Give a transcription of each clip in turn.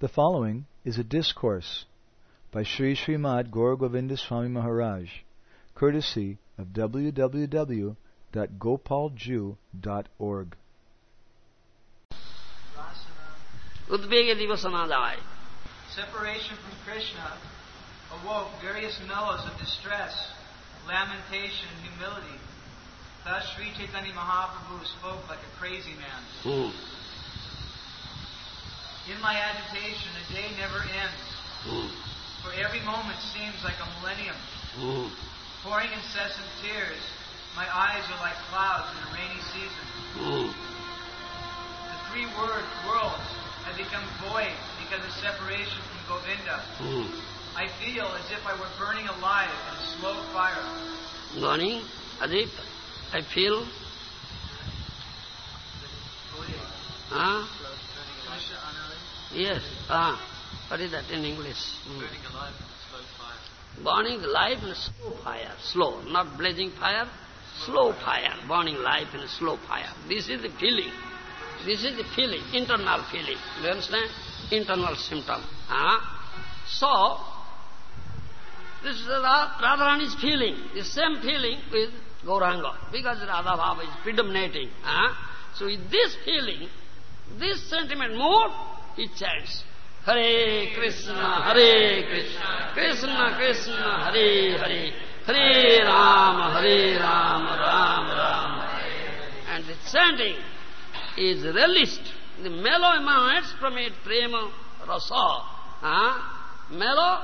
The following is a discourse by Sri Srimad Gauragovinda Swami Maharaj, courtesy of www.gopalju.org. Separation from Krishna awoke various mellows of distress, lamentation, humility. Thus Sri Chaitanya Mahaprabhu spoke like a crazy man. In my agitation, a day never ends. For every moment seems like a millennium. Pouring incessant tears, my eyes are like clouds in a rainy season. The three word worlds have become void because of separation from Govinda. I feel as if I were burning alive in a slow fire. Burning? As if I feel. Huh? Yes, ah, what is that in English? Hmm. Burning life in slow fire, slow, not blazing fire, slow fire, burning life in slow fire. This is the feeling. This is the feeling, internal feeling. Do you understand? Internal symptom. Ah? So, this is Ra- Radharani's feeling, the same feeling with Gauranga, because Radha Bhava is predominating. Huh? So with this feeling, this sentiment mood, he chants, Hare Krishna, Hare Krishna, Krishna Krishna, Hare Hare, Hare Rama, Hare Rama, Rama Rama. And the chanting is released. The mellow emanates from it, prema rasa. Huh? Mellow,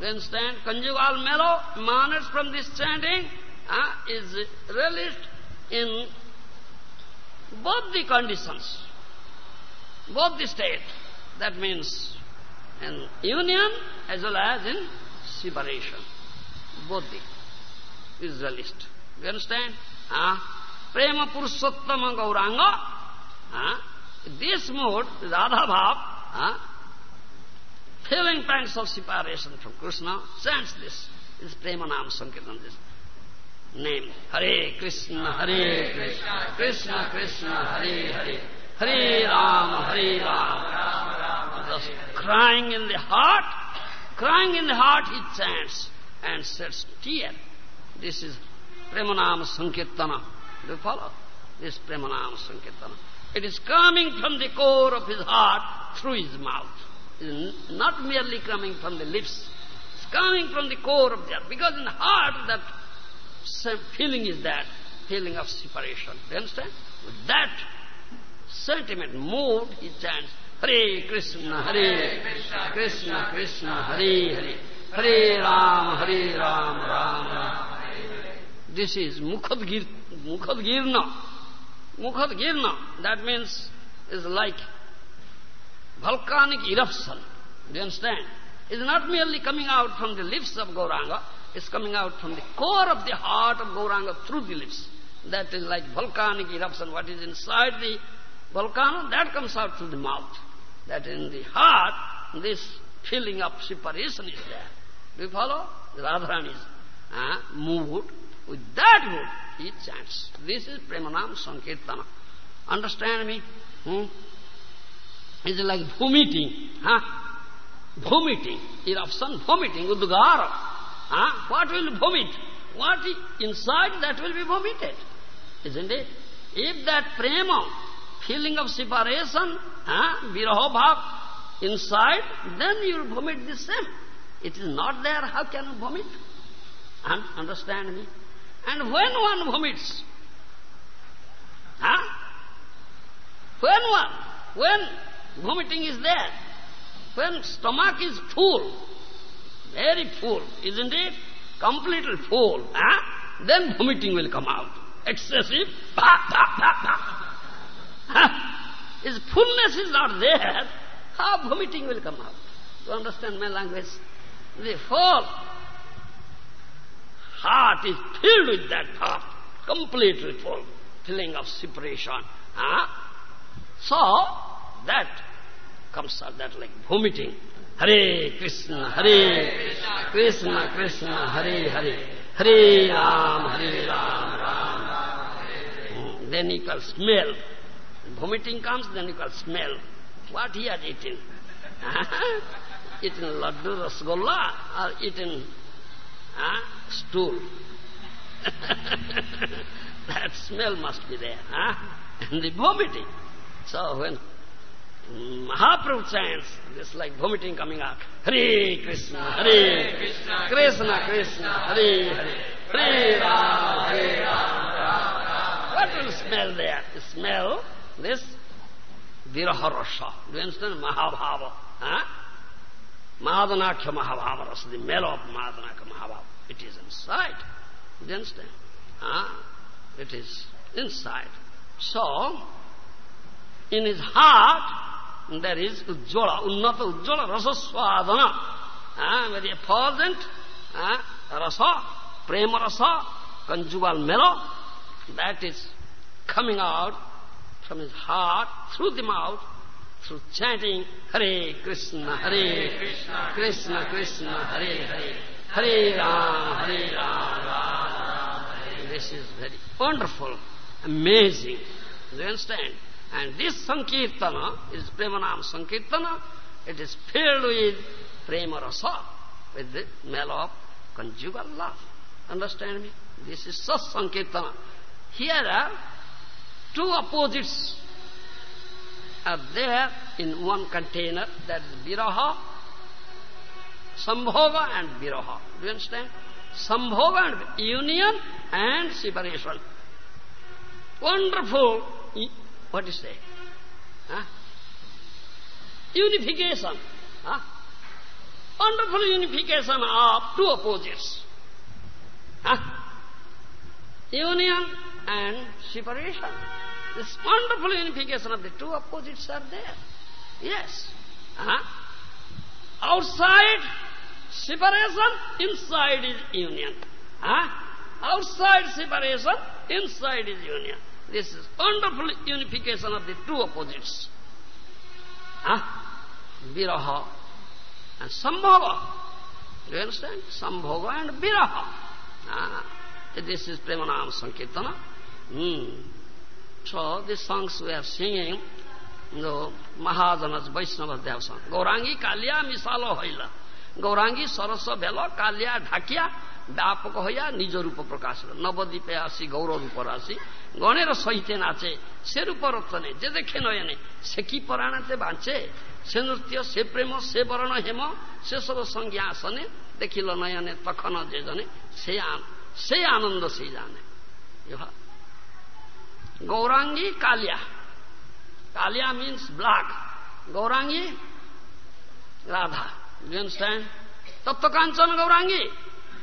you understand, conjugal mellow emanates from this chanting, huh? is released in both the conditions, both the state. That means in union as well as in separation. Both the is released. You understand? Huh? Prema Purushottama Gauranga. Huh? This mood, Radha Bhav, ah, huh? feeling pangs of separation from Krishna, chants this. This Premanam Sankirtan, this name. Hare Krishna, Hare Krishna, Krishna Krishna, Hare Hare, Hare Rama, Hare Rama. Just crying in the heart, crying in the heart he chants and sheds tear. This is Premanam Sankirtana. Do you follow? This Premanam Sankirtana. It is coming from the core of his heart through his mouth. It is not merely coming from the lips. It's coming from the core of the heart. Because in the heart that feeling is that, feeling of separation. Do you understand? With that sentiment, mood, he chants, Hare Krishna, Hare Krishna, Krishna Krishna, Hare Hare, Hare Ram, Hare Ram, Ram Ram. This is Mukhadgir, Mukhadgirna. Mukhadgirna, that means is like volcanic eruption. Do you understand? It's not merely coming out from the lips of Gauranga, it's coming out from the core of the heart of Gauranga through the lips. That is like volcanic eruption. What is inside the volcano, that comes out through the mouth. That in the heart, this feeling of separation is there. Do you follow? Radharani's uh, mood. With that mood, he chants. This is Premanam Sankirtana. Understand me? Hmm? It's like vomiting. Huh? Vomiting. Eruption, vomiting, udgara. Huh? What will vomit? What inside that will be vomited. Isn't it? If that prema, feeling of separation, huh? inside, then you will vomit the same. It is not there, how can you vomit? Un- understand me? And when one vomits, huh? When one, when vomiting is there, when stomach is full, very full, isn't it? Completely full, huh? then vomiting will come out. Excessive, pa, pa, pa, pa. His fullness is not there, how vomiting will come out? You understand my language? The whole heart is filled with that thought, completely full, feeling of separation. Huh? So, that comes out, that like vomiting. Hare Krishna, Hare Krishna, Krishna Krishna, Hare Hare, Hare Ram, Hare Ram, Ram Ram. Hmm, Then you can smell. Vomiting comes, then you can smell what he had eaten. eating laddu, rasgulla, or eating uh, stool. that smell must be there. Huh? And the vomiting. So when Mahaprabhu chants, this like vomiting coming out. Hare Krishna, Hare Krishna, Krishna Krishna, Hare Hare, Hare Rama, Hare Rama. What will smell there? The smell, this Viraha Rasa. Do you understand? Mahabhava. Huh? Mahadanakya Mahabhava Rasa, the smell of Mahadanakya Mahabhava. It is inside. Do you understand? Huh? It is inside. So, in his heart, there is Ujjvala, Unnata Ujjvala, Rasa Swadhana. Ah, very effulgent ah, rasa, prema rasa, conjugal mellow, that is coming out from his heart, through the mouth, through chanting Hare Krishna, Hare Krishna, Krishna Krishna, Hare Hare, Hare Ram, Hare Ram, Ram. This is very wonderful, amazing. Do you understand? And this Sankirtana is Premanam Sankirtana. It is filled with Prema Rasa, with the mellow of conjugal love. Understand me? This is Sat Sankirtana. Here are two opposites are there in one container, that is Viraha, Sambhoga and Viraha. Do you understand? Sambhoga and union and separation. Wonderful what is that? Huh? Unification. Huh? Wonderful unification of two opposites. Huh? Union and separation. This wonderful unification of the two opposites are there. Yes. Huh? Outside separation, inside is union. Huh? Outside separation, inside is union. This is wonderful unification of the two opposites. Huh? Viraha and Sambhava. Do you understand? Sambhava and Viraha. Ah, this is Premanam Sankirtana. Hmm. So these songs we are singing, the Mahajanas, Vaishnavas, they have sung. Gaurangi Kalya Misalo Hoila. Gaurangi Sarasa Bela Kalya Dhakya ବ୍ୟାପକ ହଇଆ ନିଜ ରୂପ ପ୍ରକାଶ ନବଦ୍ୱୀପେ ଆସି ଗୌର ରୂପ ଆସି ଗଣେର ସହିତେ ନାଚେ ସେ ରୂପ ରତନେ ଯେ ଦେଖେ ନୟନେ ସେ କି ପରାଣାତେ ବାଞ୍ଚେ ସେ ନୃତ୍ୟ ସେ ପ୍ରେମ ସେ ବରଣ ହେମ ସେ ସବୁ ସଂଜ୍ଞା ଆସନେ ଦେଖିଲ ନୟନେ ତଖନ ଯେ ଜନେ ସେ ସେ ଆନନ୍ଦ ସେ Gaurangi Kalia. Kalia means black. Gaurangi Radha. Do you understand? Tattva Kanchan Gaurangi.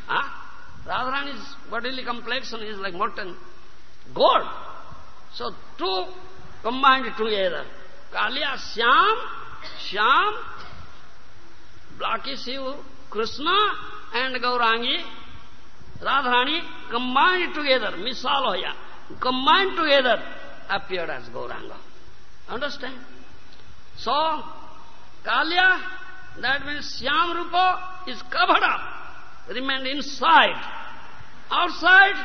Huh? Radharani's bodily complexion is like molten gold. So two combined together. Kalia Shyam, Shyam, Blackish Shiv, Krishna and Gaurangi, Radharani combined together, misal. Combined together appeared as Gauranga. Understand? So, Kaliya, that means Shyam Rupa is covered up remained inside. Outside,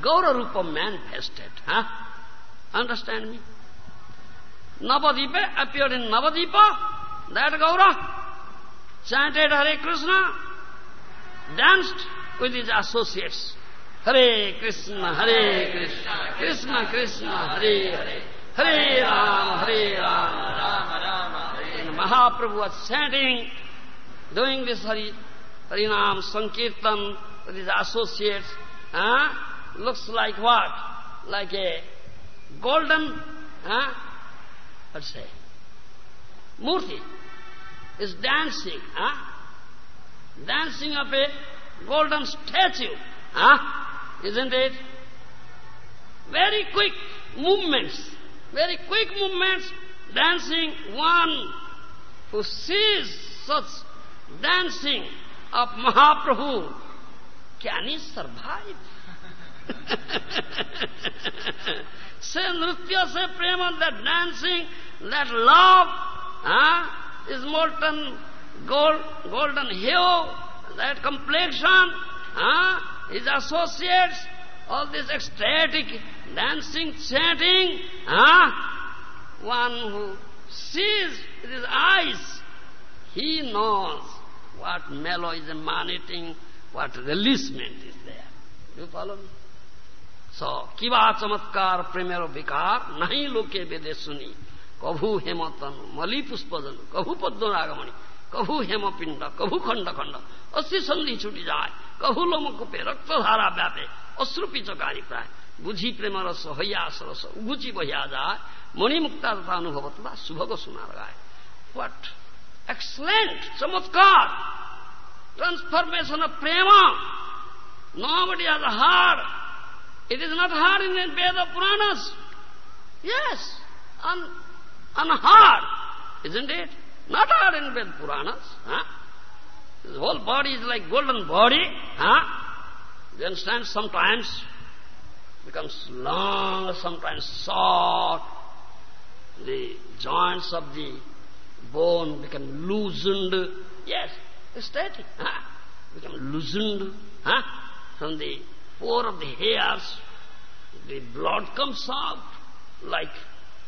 Gaura Rupa manifested. Huh? Understand me? Navadipa appeared in Navadipa, that Gaura chanted Hare Krishna, danced with his associates. Hare Krishna, Hare Krishna, Krishna Krishna, Hare Hare, Hare Rama, Hare Rama, Rama Rama, Hare And Mahaprabhu was chanting, doing this Hare Harinam, Sankirtan, with his associates, huh? looks like what? Like a golden, huh? let's say, Murti is dancing, huh? dancing of a golden statue, huh? Isn't it? Very quick movements, very quick movements, dancing one who sees such dancing of Mahaprabhu, can he survive? say prema, that dancing, that love, huh, is molten gold, golden hue, that complexion, huh, his associates, all this ecstatic dancing, chanting, ah, huh? one who sees with his eyes, he knows what mellow is emanating, what releasement is there. Do you follow me? So, kiva chamatkar primero vikar, nahi loke vede suni, kabhu hematanu, mali puspajanu, kabhu padmanagmani, kabhu hemapinda, kabhu khanda khanda, assi sandhi chuti jai. कभू लोमकुपे रक्तधारा व्यापे अश्रुपी चकारी प्राय बुझी प्रेम रस हयास रस उगुची बहिया जाए मणिमुक्ता तथा अनुभव तथा शुभ को सुना लगाए वट एक्सलेंट चमत्कार transformation of Prem Nobody has a heart. It is not hard in the Veda Puranas. Yes, un, unhard, isn't it? His whole body is like golden body. Huh? You understand? Sometimes becomes long, sometimes short. The joints of the bone become loosened. Yes, static. Huh? Become loosened. Huh? From the pore of the hairs, the blood comes out like,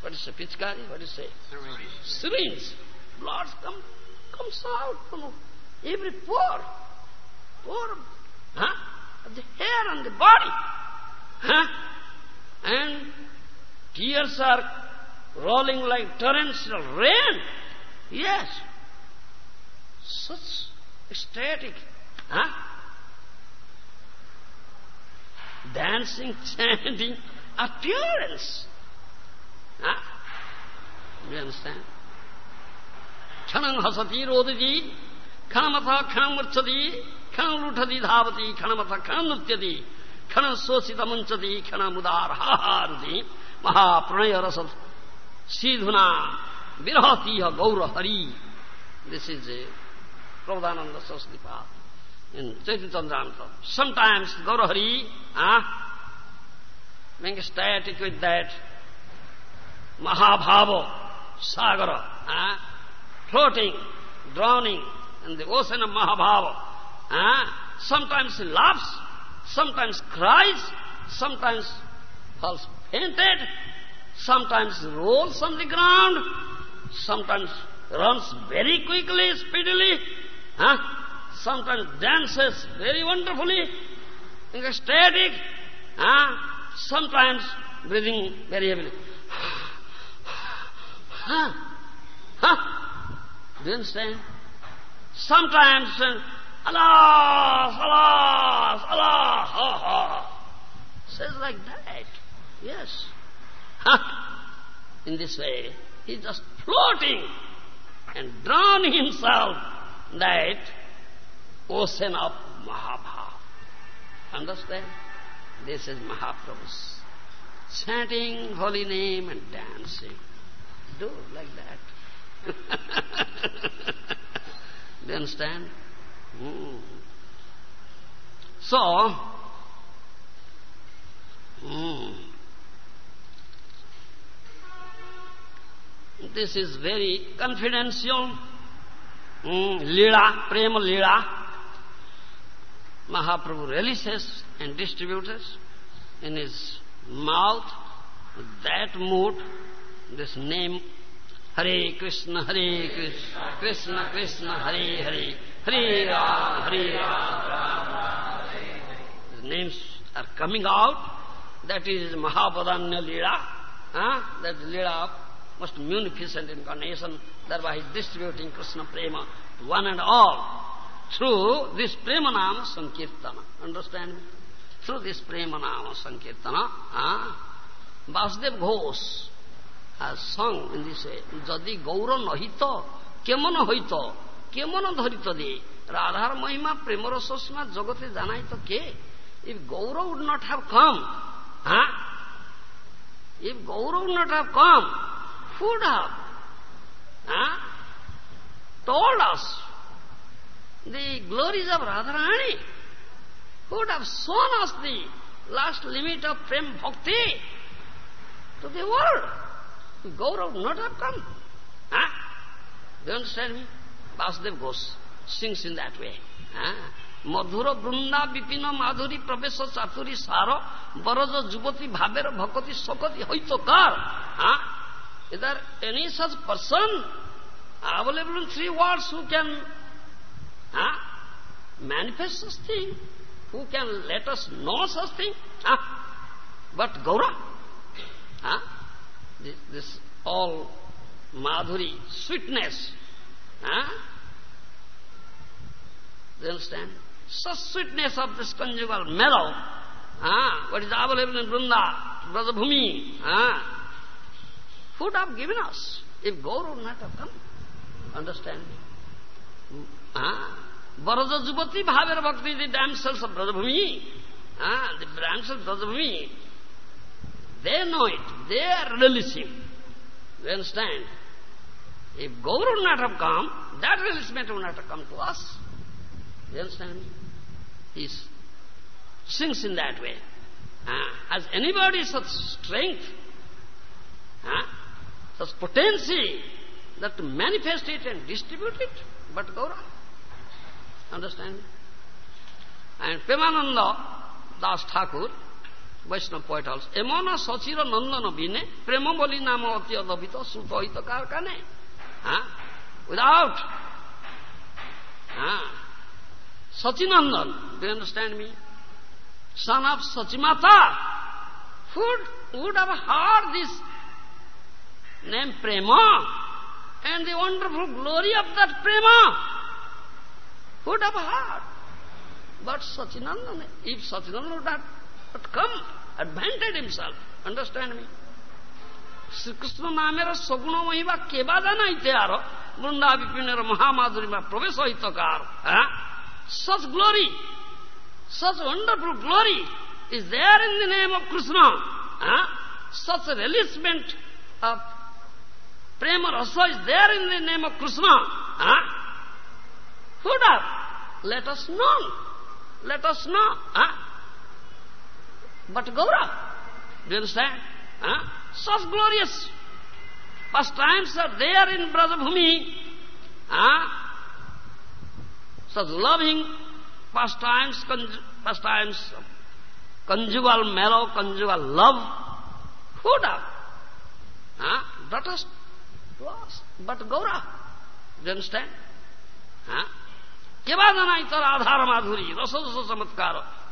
what is it, pichkari? What is it? Syringe. Syringe. Blood come, comes out from every pore, pore huh, of the hair on the body. Huh? And tears are rolling like torrential rain. Yes. Such ecstatic, huh? Dancing, chanting, appearance. Huh? You understand? క్షణం హసతి खणमथ खणम मुच्छति खणलुठति धावति खणमथ खणम नृत्यति खण शोषित मुंचति खणमुदार हारुति महाप्रणय रस सीधुना विरहती गौर Hari this is a Prabodhananda Saraswati पाठ in Chaitanya Sometimes Gaura Hari huh, ah, being static with that Mahabhava, Sagara, huh, floating, in the ocean of Mahabhava. Ah, sometimes he laughs, sometimes cries, sometimes falls fainted, sometimes rolls on the ground, sometimes runs very quickly, speedily, Huh? Sometimes dances very wonderfully, ecstatic. Huh? Ah, sometimes breathing very heavily. huh? Ah, huh? Do you understand? Sometimes, uh, alas, alas, alas, ha, ha. Says like that. Yes. In this way, he's just floating and drowning himself that ocean of Mahabhava. Understand? This is Mahaprabhu's chanting holy name and dancing. Do like that. Do you understand? Mm. So, mm, this is very confidential mm, lila, prema lila. Mahaprabhu releases and distributes in his mouth that mood, this name, Hare Krishna, Hare Krishna, Krishna Krishna, Hare Hare, Hare Ram, Hare Ram. The names are coming out. That is Mahavadanya Lila. Huh? That Lila of most munificent incarnation, thereby distributing Krishna Prema to one and all through this Prema Nama Sankirtana. Understand me? Through this Prema Nama Sankirtana, ah, Vasudev Ghosh has sung in this way, Jadi Gaura Nahita, Kemana Hoita, Kemana Dharita De, Radhar Mahima Prema Rasasma Jagate Janaita Ke. If Gaura would not have come, huh? If Gaura would not have come, who would have huh? told us the glories of Radharani? Who would have shown us the last limit of Prem Bhakti to the world? Gaurav would not have come. Huh? Do you understand me? Vasudev Ghosh sings in that way. Huh? মধুর বৃন্দা বিপিন মাধুরী প্রবেশ চাতুরী সার যুবতী ভাবের ভকতি শকতি হইত কার হ্যাঁ Is there any such person available in three words who can huh, manifest such thing, who can let us know such thing. Huh? But Gaura, huh? This, all madhuri, sweetness, huh? you understand? Such sweetness of this conjugal mellow, ah, what is available in Vrunda, Brajabhumi, ah, would have given us if Gaur would not have come. Understand? Ah, Baraja Jubati Bhaver Bhakti, the damsels of Brajabhumi, ah, the damsels of Brajabhumi, they know it, they are releasing. You understand? If Gaur would not have come, that releasement would not have come to us. You understand? He sings in that way. Uh, has anybody such strength, uh, such potency, that to manifest it and distribute it? But Gaura. Understand? And Premananda Das Thakur, Vaishnava poet also, Emona Sachira Nandana Bine, Prema Boli Nama Ati Adabhita Suta Hita Karkane. Without Sachinandan, do you understand me? Son of Sachimata, who would have heard this name Prema and the wonderful glory of that Prema? Who would have heard? But Sachinandan, if Sachinandan would have but come, advanted himself. Understand me? Sri Krishna namera saguna mahiva kebadana ityaro vrinda vipinera mahamadhurima pravesa itakaro. Such glory, such wonderful glory is there in the name of Krishna. Huh? Such a relishment of prema rasa is there in the name of Krishna. Huh? Who does? Let us know. Let us know. Huh? but Gaurav. Do you understand? Huh? Such glorious. First time, sir, they are there in Brajabhumi. Huh? Such loving pastimes, pastimes times, conjugal mellow, conjugal love. Who does? Huh? That is lost. But Gaurav. Do you understand? Huh? केवा जना इतर आधार माधुरी रसोस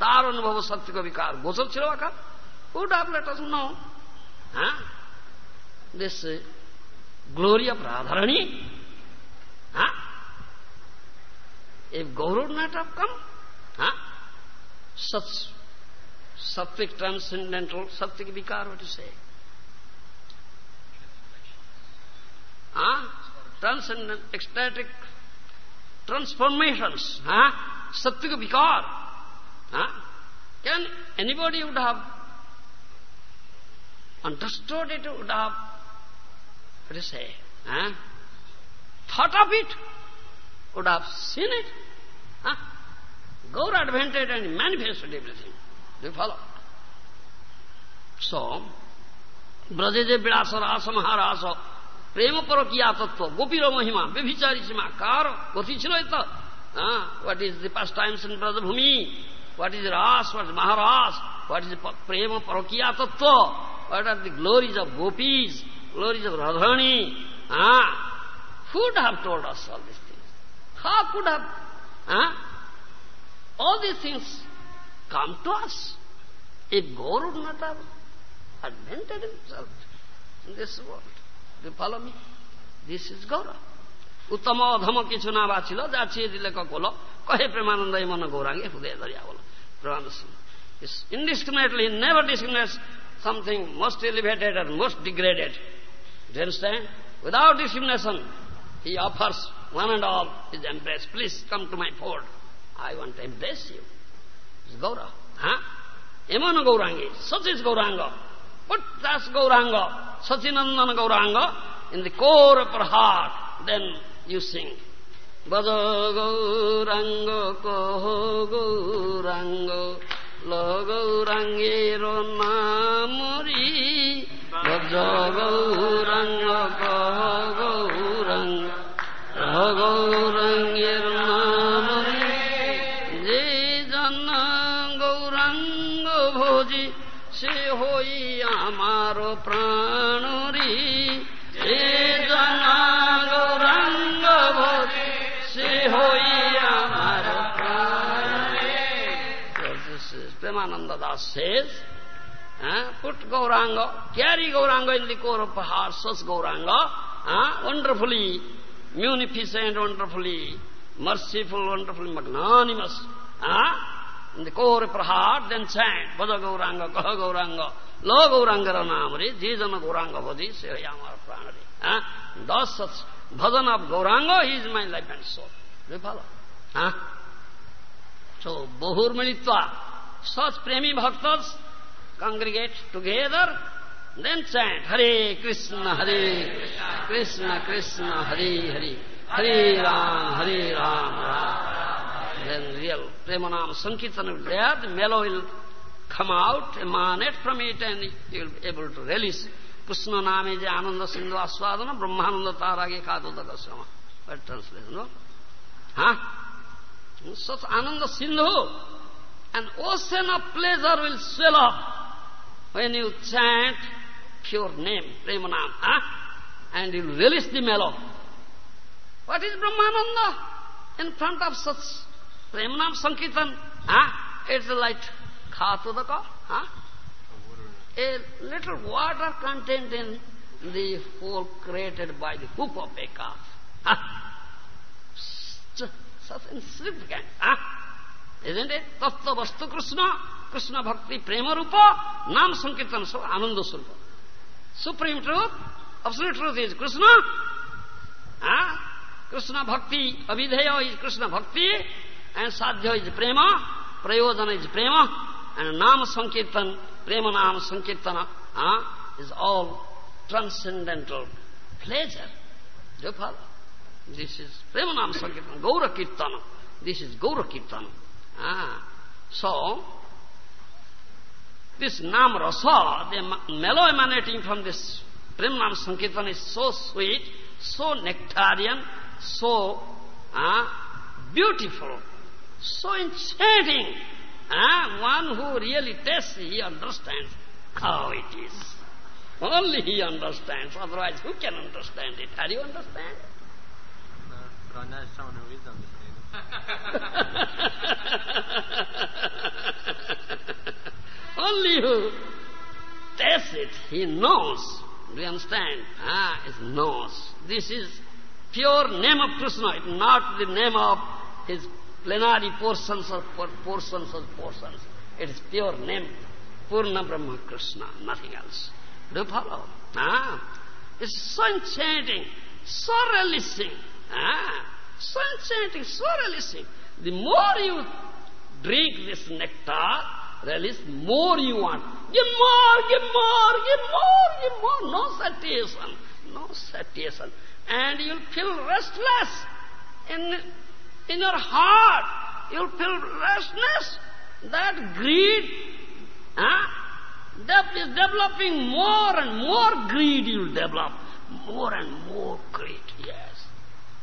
তার অনুভব সত্যিক বিকার গোচর ছিল আকার would have let us know huh? this uh, glory of Radharani huh? If Gauru would not have come, huh? such sattvic transcendental, sattvic vikar, what you say? Huh? Transcendent, ecstatic transformations, huh? sattvic vikar. Huh? Can anybody would have understood it, would have, what do you say, huh? thought of it? would have seen it. Huh? Gaur advented and manifested everything. Do you follow? So, Brajeje Vidasa Rasa Maharasa, Prema Parakiya Tattva, Gopira Mahima, Vibhichari Sima, Kar, Goti Chiloita. What is the pastimes in Brajabhumi? what is Ras, what is Maharas, what is Prema Parakya what are the glories of gopis, glories of Radhani. Ah, who would have told us all these things? How could have? Ah? All these things come to us if God would invented himself in this world. Do you follow me? This is Gaura. Uttama adhama kichuna vachila, jachiye dileka kolo. Why Premananda Yamana Gaurangi Hudaya Daryavala. Premananda is indiscriminately, never discriminates something most elevated or most degraded. Do you understand? Without discrimination, he offers one and all his embrace. Please come to my fold. I want to embrace you. It's Gaura. Huh? Yamana Gaurangi. Such is Gauranga. But that's Gauranga. Sachinandana Gauranga. In the core of her heart, then you sing. Bhaja Gauranga Koho Gauranga Lo Gaurangero Namori Bhaja Gauranga Koho Gauranga গৌরঙ্গের নাম যে জানা গৌরাঙ্গ ভোজি সে হই আমার প্রাণরি Premananda Das says, uh, put Gauranga, carry Gauranga in the core of heart, such Gauranga, uh, wonderfully munificent, wonderfully merciful, wonderfully magnanimous, uh, in the core of heart, then chant, Bhaja Gauranga, Kaha Gauranga, Lo Gauranga Ranamari, Jijana Gauranga Bhaji, Sehayamara Pranari. Uh, thus such bhajan of Gauranga, he is my life and soul. Do you follow? Huh? So, Bahur Militva, such premi bhaktas congregate together, then chant Hare Krishna, Hare Krishna, Krishna, Krishna, Hare Hare, Hare Ram, Hare Ram, Ram. Then real Premanam Sankirtan will be there, the mellow will come out, emanate from it, and you will be able to release. Krishna name je Ananda Sindhu Aswadana, Brahmananda Tarage Kadota Kasama. What translation, no? Huh? Such Ananda Sindhu, an ocean of pleasure will swell up when you chant pure name, Premanam, huh? and you release the mellow. What is Brahmananda in front of such Premanam Sankirtan? Huh? It's like Khatudaka, huh? a little water contained in the hole created by the hoop of a calf. Huh? Such insignificant. Huh? Isn't it? Tattva Vastu Krishna, Krishna Bhakti Prema Rupa, Nam Sankirtan So Ananda Surupa. Supreme truth, absolute truth is Krishna. Huh? Krishna Bhakti, Avidheya is Krishna Bhakti, and Sadhya is Prema, Prayodhana is Prema, and Nam Sankirtan, Prema Nam Sankirtana, huh? is all transcendental pleasure. Do you follow? This is Prema Nam Sankirtana, Gaura Kirtana. This is Gaura Kirtana. Ah. So, this Nam Rasa, the mellow emanating from this Prem Sankirtan is so sweet, so nectarian, so ah, beautiful, so enchanting. Ah, one who really tastes, he understands how it is. Only he understands, otherwise who can understand it? Are you understand? No, but I know someone who is. Only who tastes it, he knows. Do you understand? Ah, it knows. This is pure name of Krishna, not the name of his plenary portions or portions or portions. It is pure name, Purna Brahma Krishna, nothing else. Do you follow? Ah, it's so enchanting, so relishing. Ah, so enchanting, so relishing. The more you drink this nectar, relish, more you want. Give more, give more, give more, give more. No satiation, no satiation. And you'll feel restless in, in your heart. You'll feel restlessness. That greed huh, that is developing more and more greed you'll develop. More and more greed, yes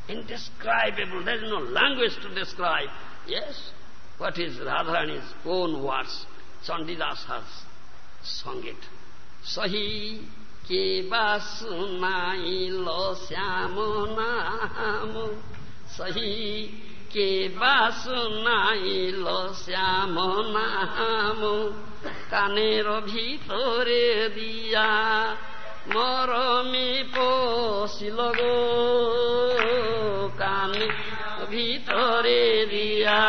indescribable. There is no language to describe. Yes, what is Radharani's own words. Chandidas has sung it. Sahi ke basunai lo syamo namo Sahi ke basunai lo syamo namo কানের ভিতরে দিয়া মরমি পশিল গো কানে ভিতরে দিয়া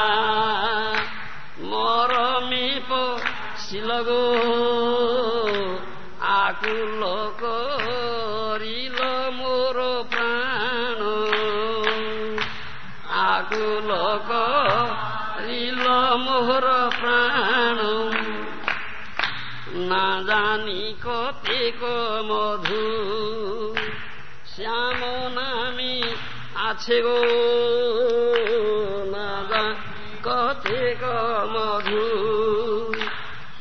মরমি পশিল গো আকুল করিল মোর প্রাণ আকুল করিল মোর প্রাণ না জানি কতেক মধু। শ্যাম নামি আছে গো না কতেক মধু।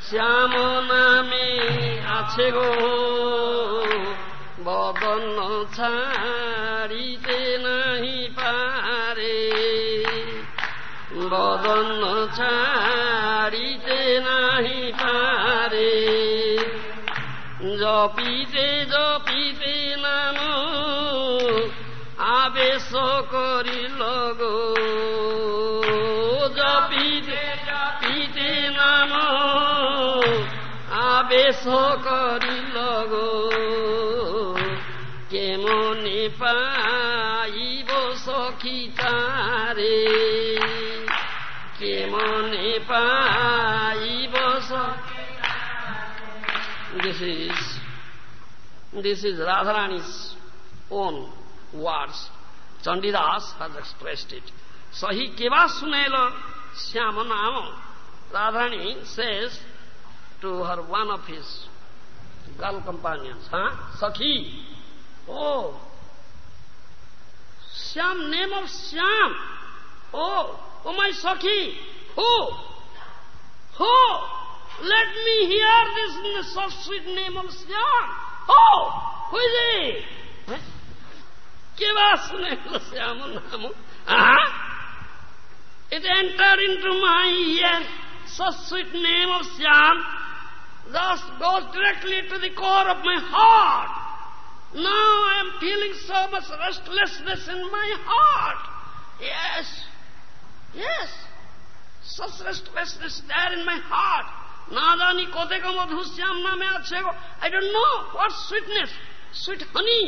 শ্যাম নামে আছে গো, বদন ছাড়িতে জপিতে জপিতে নাম আবেশ করিল গো। জপিতে জপিতে নাম বেশ করিল গো। কেমনে পাইব সখী তারে? কেমনে পাইব সখী This is this is Radharani's own words. Chandidas has expressed it. So Sahi keva sunelo Shyama Nama. Radharani says to her one of his girl companions, huh? Sakhi, oh, Shyam, name of Shyam. Oh, oh my Sakhi, who? Who? Let me hear this soft sweet name of Shyam. Oh, who is he? Sunelo Shyama Nama. Uh-huh. It entered into my ear, so sweet name of Shyam, thus goes directly to the core of my heart. Now I am feeling so much restlessness in my heart. Yes, yes, such restlessness there in my heart. না জানি কতক মধু শ্যাম নামে আছে গো I don't know what sweetness sweet honey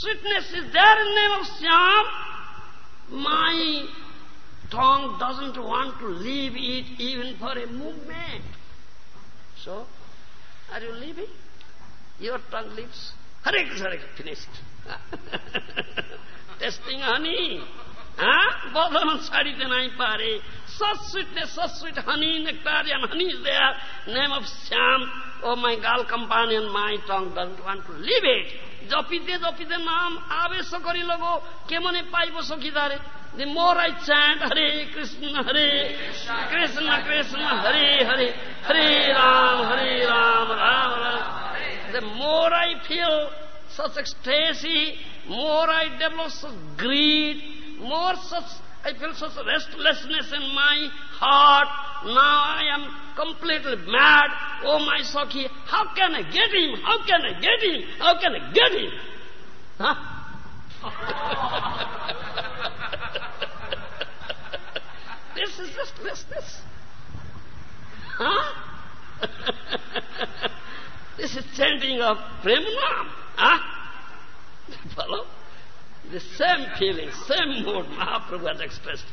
sweetness is there in name of Shyam my tongue doesn't want to leave it even for a movement. So, are you leaving? Your tongue leaves. Hare Krishna, Hare Krishna, finished. Testing honey. Both Sarita Naipare. Such sweetness, such sweet honey, nectarian honey is there. Name of Shyam. Oh, my girl companion, my tongue doesn't want to leave it. Japite, japite naam, avesha kari lago, kemone paibo sokhidare. The more I chant Hare Krishna, Hare Krishna, Krishna, Hare Hare, Hare Ram, Hare Ram, Ram Ram. The more I feel such ecstasy, more I develop such greed, more such, I feel such restlessness in my heart. Now I am completely mad. Oh my Sakhi, how can I get him? How can I get him? How can I get him? Huh? this is restlessness. Huh? this is chanting of Premanam. Huh? Follow? The same feeling, same mood Mahaprabhu has expressed.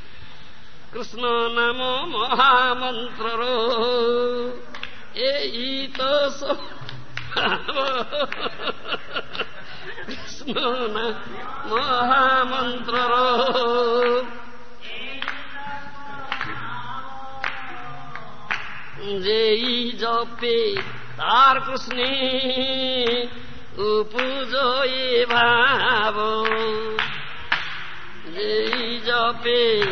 Krishna Namo Mahamantraro Eito So Krishna Namo Mahamantraro যেই জপে তার কৃষ্ণে উপজয়ে ভাব। যেই জপে.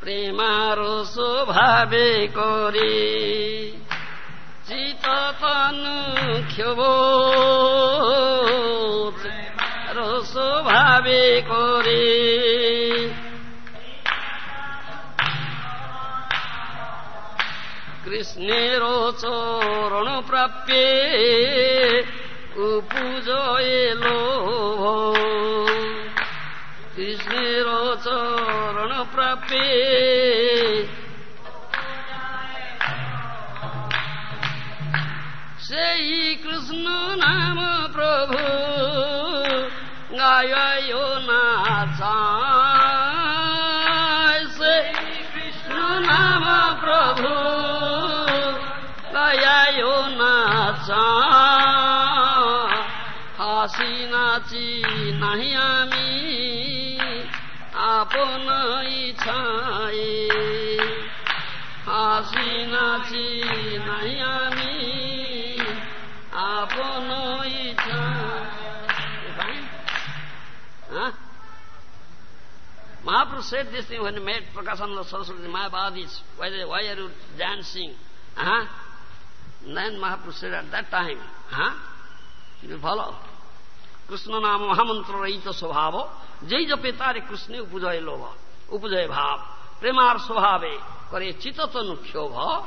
প্রেমার স্বভাবে করে। চিততনু ক্ষোভ স্বভাবে করে। কৃষ্ণের চরণ প্রাপ্যে উপজয়ে লোভ কৃষ্ণের চরণ প্রাপ্যে সেই কৃষ্ণ নাম প্রভু গায় না বাঁচি নাহি আমি আপন ইচ্ছাই হাসি নাচি নাহি আমি আপন ইচ্ছা Mahaprabhu said this thing when he met Prakasananda Saraswati, Mahabhadis, why, why are you dancing? Uh -huh. And then Mahaprabhu said at that time, huh? you follow. Krishna नाम महामंत्र रहित स्वभाव। जय जपे तारे कृष्ण उपजय लोभ, उपजय भाव। प्रेमार स्वभावे करे चित क्षोभ।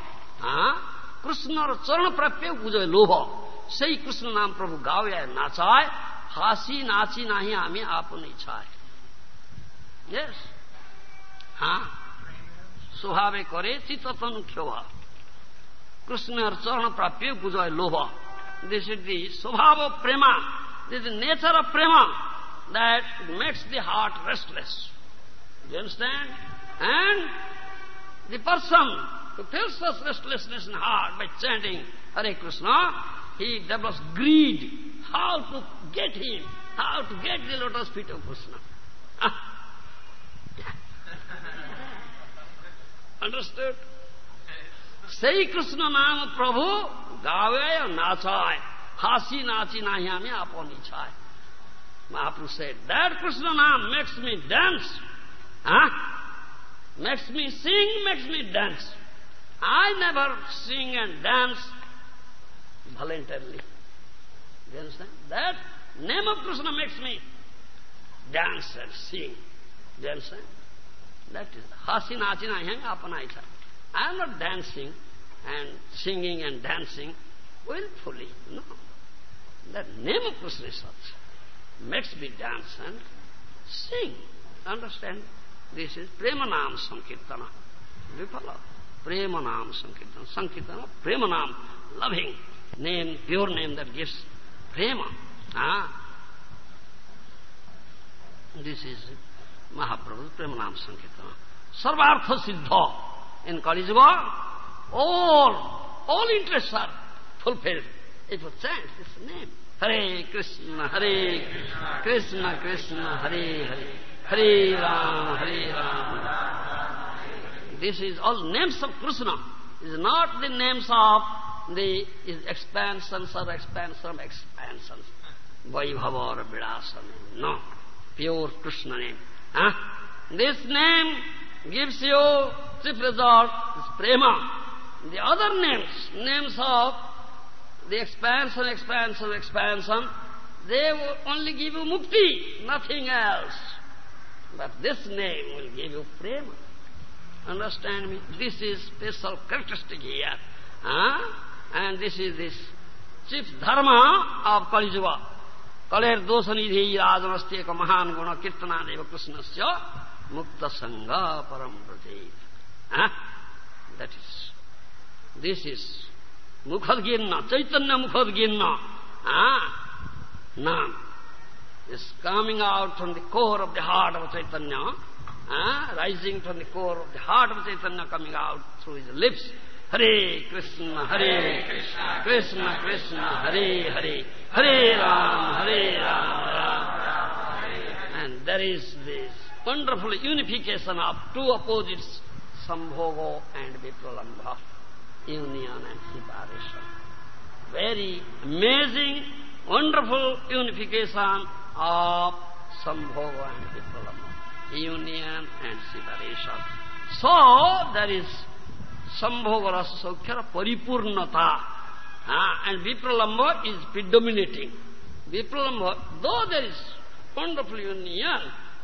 कृष्ण चरण प्राप्य उपजय लोभ। से कृष्ण नाम प्रभु गाव या नाचाय हासी नाची नाही आमी आप इच्छाय यस हाँ? स्वभावे करे चित क्षोभ। कृष्ण चरण प्राप्य उपजय लोभ। दिस इज़ दी स्वभाव, प्रेमा। This is the nature of prema that makes the heart restless. Do you understand? And the person who fills such restlessness in heart by chanting Hare Krishna, he develops greed. How to get him? How to get the lotus feet of Krishna? Understood? Say Krishna Nama Prabhu Gavaya Nachaya. Hasi nachi nahyami upon ichaya. Mahaprabhu said, that Krishna Nam makes me dance. Huh? Makes me sing, makes me dance. I never sing and dance voluntarily. You understand? That name of Krishna makes me dance and sing. You understand? That is hasi nachi nahyami upon ichaya. I am not dancing and singing and dancing willfully. No. The name of Krishna is. Makes me dance and sing. Understand? This is Premanam Sankirtana. Do you follow? Premanam Sankirtana. Sankirtana, Premanam, loving name, pure name that gives prema. Ah. This is Mahaprabhu's Premanam Sankirtana. Sarvartha Siddha. In Kali all, all interests are fulfilled. If you chant this name, Hare Krishna, Hare Krishna, Krishna, Hare Hare, Hare Ram, Hare Ram. This is all names of Krishna. Is not the names of the is expansions or expansion expansions. Vaibhava or Vidasana. No. Pure Krishna name. Huh? This name gives you chief result is prema. The other names, names of the expansion, expansion, expansion, they will only give you mukti, nothing else. But this name will give you prema. Understand me? This is special characteristic here. Huh? And this is this chief dharma of Kali Yuga. Kaler dosanidhi rajanasteka mahan guna kirtana deva krishnasya mukta sangha param. Huh? That is, this is chaitanya mukhadgirna ah nam is coming out from the core of the heart of chaitanya ah rising from the core of the heart of chaitanya coming out through his lips. Hare Krishna, Hare Krishna, Krishna Krishna, Hare Hare, Hare Ram, Hare Ram, Ram Ram, And there is this wonderful unification of two opposites, Sambhoga and Vipralambha, union and separation. Very amazing, wonderful unification of Sambhoga and Vipralambha, union and separation. So there is Sambhoga Rasa Saukhya Paripurnata. Ah, and Vipralambha is predominating. Vipralambha, though there is wonderful union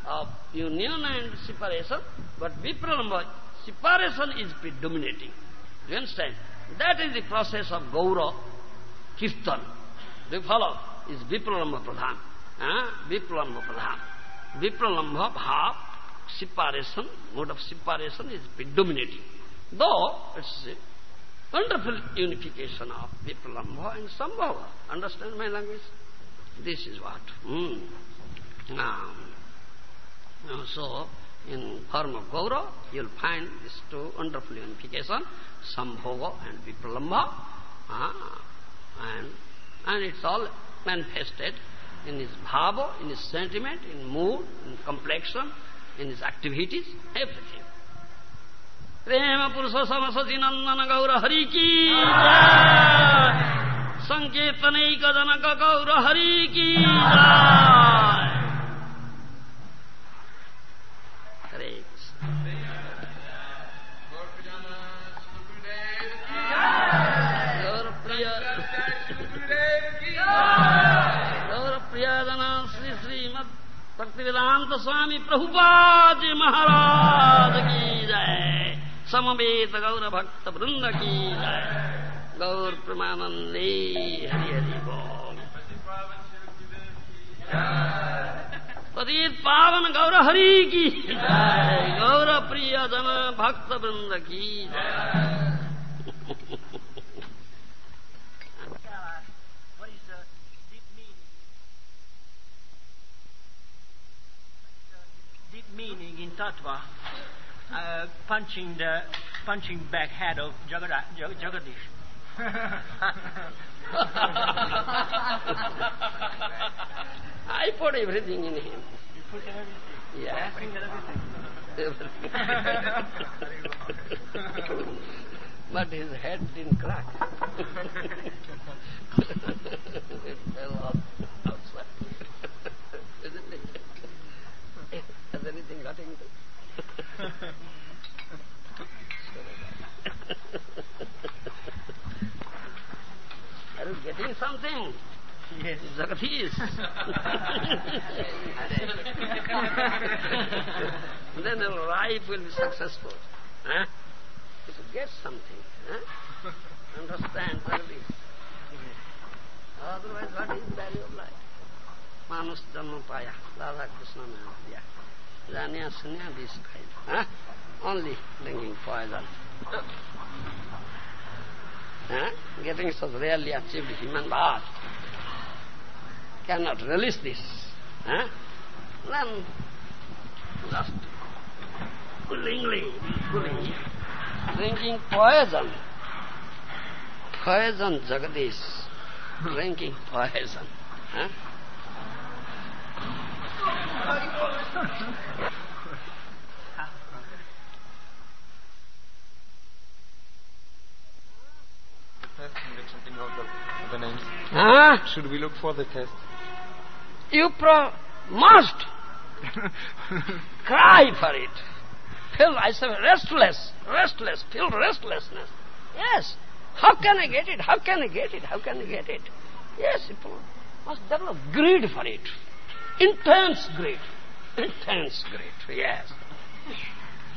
of union and separation, but Vipralambha, separation is predominating. You understand? That is the process of Gaura Kirtan. Do you follow? Is Vipralambha Pradhan. Ah, Vipralambha Pradhan. Vipralambha Bhav, separation, mode of separation is predominating. Though it's a wonderful unification of Vipralambha and Sambhava. Understand my language? This is what. Mm. Now, so, in form of Gaura, you'll find these two wonderful unification, Sambhoga and Vipralambha. Ah, and, and it's all manifested in his bhava, in his sentiment, in mood, in complexion, in his activities, everything. Prem nana gaura hari ki Hari की संकेतनैक जनक Hari ki की भक्तिवेदांत स्वामी प्रभुपाद महाराज की जय। समवेत गौर भक्त वृंद की जय। गौर प्रमानंदे हरि हरि बोल। पतित पावन गौर हरि की जय। गौर प्रिय जन भक्त वृंद की What meaning in tattva, uh, punching the punching back head of Jagada, Jag- Jagadish. I put everything in him. You put everything. Yeah. Everything. but his head didn't crack. it fell off outside. Isn't it? does anything, nothing. Are you getting something? Yes. Zagathis. then the life will be successful. Huh? If you get something, huh? understand what it is. Otherwise, what is the value of life? Manus Janma Paya, Radha Krishna Maya. Lania, Sunya, this kind. Huh? Eh? Only drinking poison. Huh? Getting so rarely achieved human birth. Cannot release this. Huh? Then just coolingly, cooling, drinking poison. Poison, Jagadish. Drinking poison. Huh? The test and get of the names. Huh? Should we look for the test? You pro- must cry for it. Feel, I say, restless, restless, feel restlessness. Yes. How can I get it? How can I get it? How can I get it? Yes, people must develop greed for it. Intense greed. Intense greed, yes.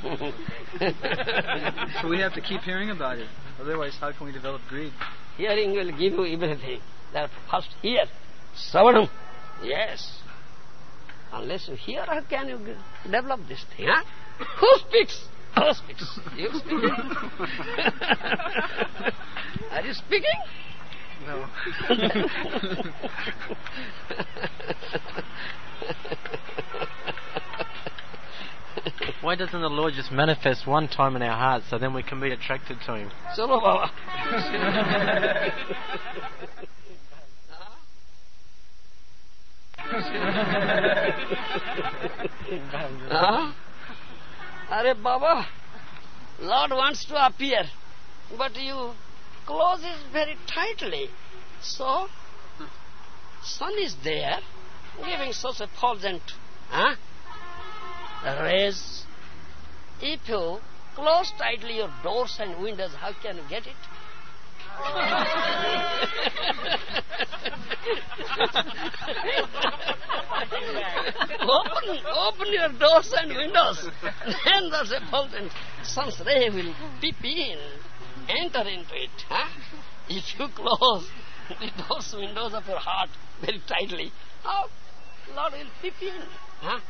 So we have to keep hearing about it. Otherwise, how can we develop greed? Hearing will give you everything. That first hear, Savanam. Yes. Unless you hear, how can you develop this thing? Huh? Who speaks? Who speaks? You speaking? Are you speaking? No. Why doesn't the Lord just manifest one time in our hearts so then we can be attracted to Him? Chalo Baba. huh? Are Baba, Lord wants to appear, but you close it very tightly. So, sun is there, giving such a fulgent huh? rays. If you close tightly your doors and windows, how can you get it? open, open your doors and windows. Then there's a fulgent sun's ray will peep in, enter into it. Huh? If you close the doors, windows of your heart very tightly, how Lord will peep in? Huh?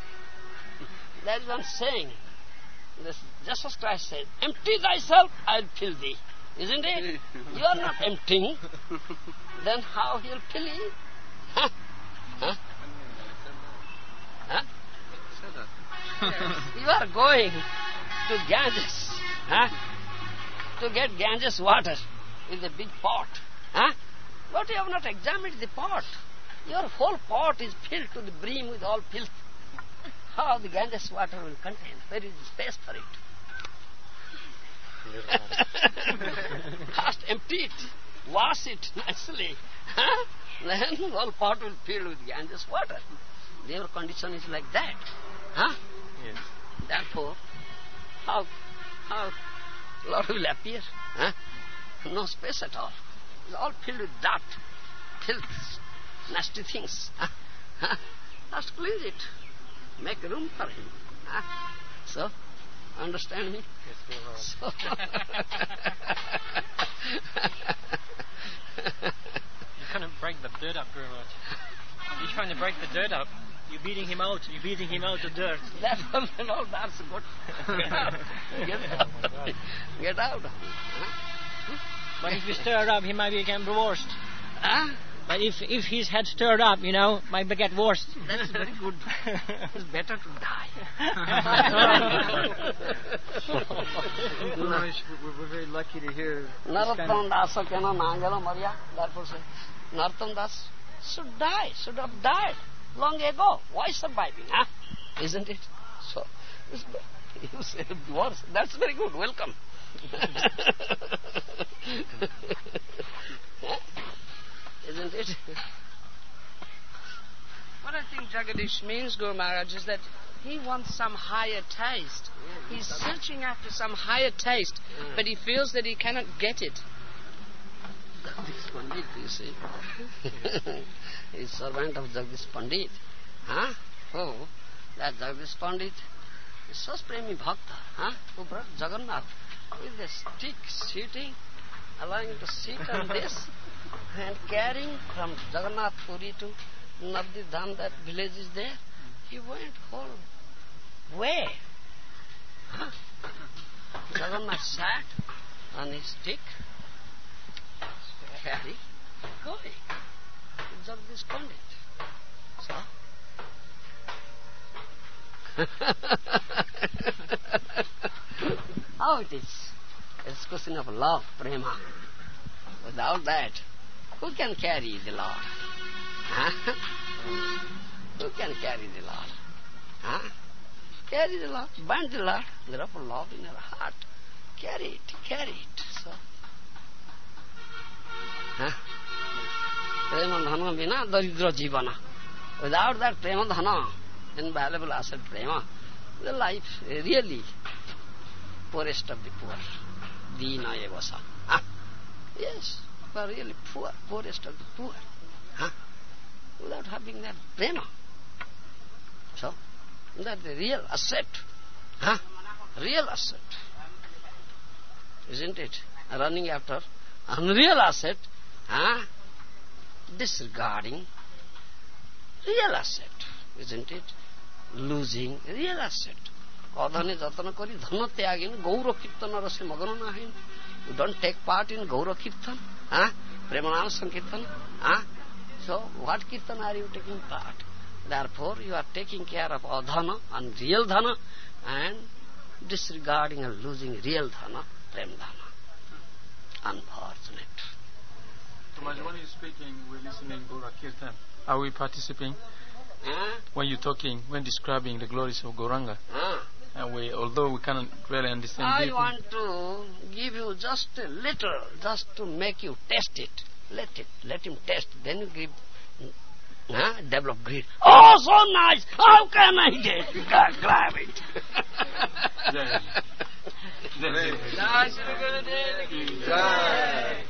That is one saying. This Jesus Christ said, Empty thyself, I'll fill thee. Isn't it? You are not emptying. Then how he'll fill you? Huh? Huh? Huh? You are going to Ganges, huh? To get Ganges water with a big pot, huh? But you have not examined the pot. Your whole pot is filled to the brim with all filth. How the Ganges water will contain? Where is the space for it? First empty it, wash it nicely, huh? then whole pot will fill with Ganges water. Their condition is like that. Huh? Yes. Therefore, how how Lord will appear? Huh? No space at all. It's all filled with dirt, filth, nasty things. Huh? Huh? Just cleanse it. Make room for him. Huh? So, understand me? Yes. So, You couldn't break the dirt up very much. You're trying to break the dirt up. You're beating him out. You're beating him out of dirt. That, no, that's good. Get out. Get out. Get out. Huh? But if you stir up, he might become worse. Huh? But if if his head stirred up, you know, might get worse. That's very good. It's better to die. Guru we're, we're very lucky to hear this kind of Narottam Dasa kena nangela Maria. Therefore say, Narottam Das should die, should have died long ago. Why surviving, huh? Isn't it? So, you say worse. That's very good. Welcome. Isn't it? What I think Jagadish means, Guru Maharaj, is that he wants some higher taste. Mm. He's searching after some higher taste, mm. but he feels that he cannot get it. Jagdish Pandit, you see. He's servant of Jagdish Pandit. Huh? Oh, that Jagdish Pandit is such premi bhakta, huh? Who brought Jagannath with a stick sitting, allowing to sit on this and carrying from Jagannath Puri to Dham, that village is there. He went whole way. Huh? Jagannath sat on his stick, carry, going. Jagdish Pandit. So? How it is? It's question of love, prema. Without that, who can carry the Lord? Huh? Who can carry the Lord? Huh? Carry the Lord, bind the Lord, therefore love in your heart. Carry it, carry it. So, प्रेम धन बिना दरिद्र जीवन। Without that prem dhan in valuable asset prem the life really poorest of the poor deen एव स yes really poor poorest of the poor without having that prem. So that real asset real asset is in it running after unreal asset Huh? Disregarding real asset, isn't it? Losing real asset. Adhane jatana kari dhana tyagin gaura kirtana rase magana nahin. You don't take part in gaura kirtan. Huh? Premanal sankirtan. Huh? So what kirtan are you taking part? Therefore you are taking care of adhana and real dhana and disregarding and losing real dhana, prem dhana. Unfortunate. When you're speaking, we're listening Gaura Kirtan. Are we participating? Huh? When you're talking, when describing the glories of Gauranga, Huh? and we, although we cannot really understand I deeply, want to give you just a little, just to make you test it. Let it, let him test. Then you give, hmm? huh? develop greed. Oh, so nice! How can I get? Gra- Grab it. Jai. Jai. Jai Shri Gurudev ki Jai.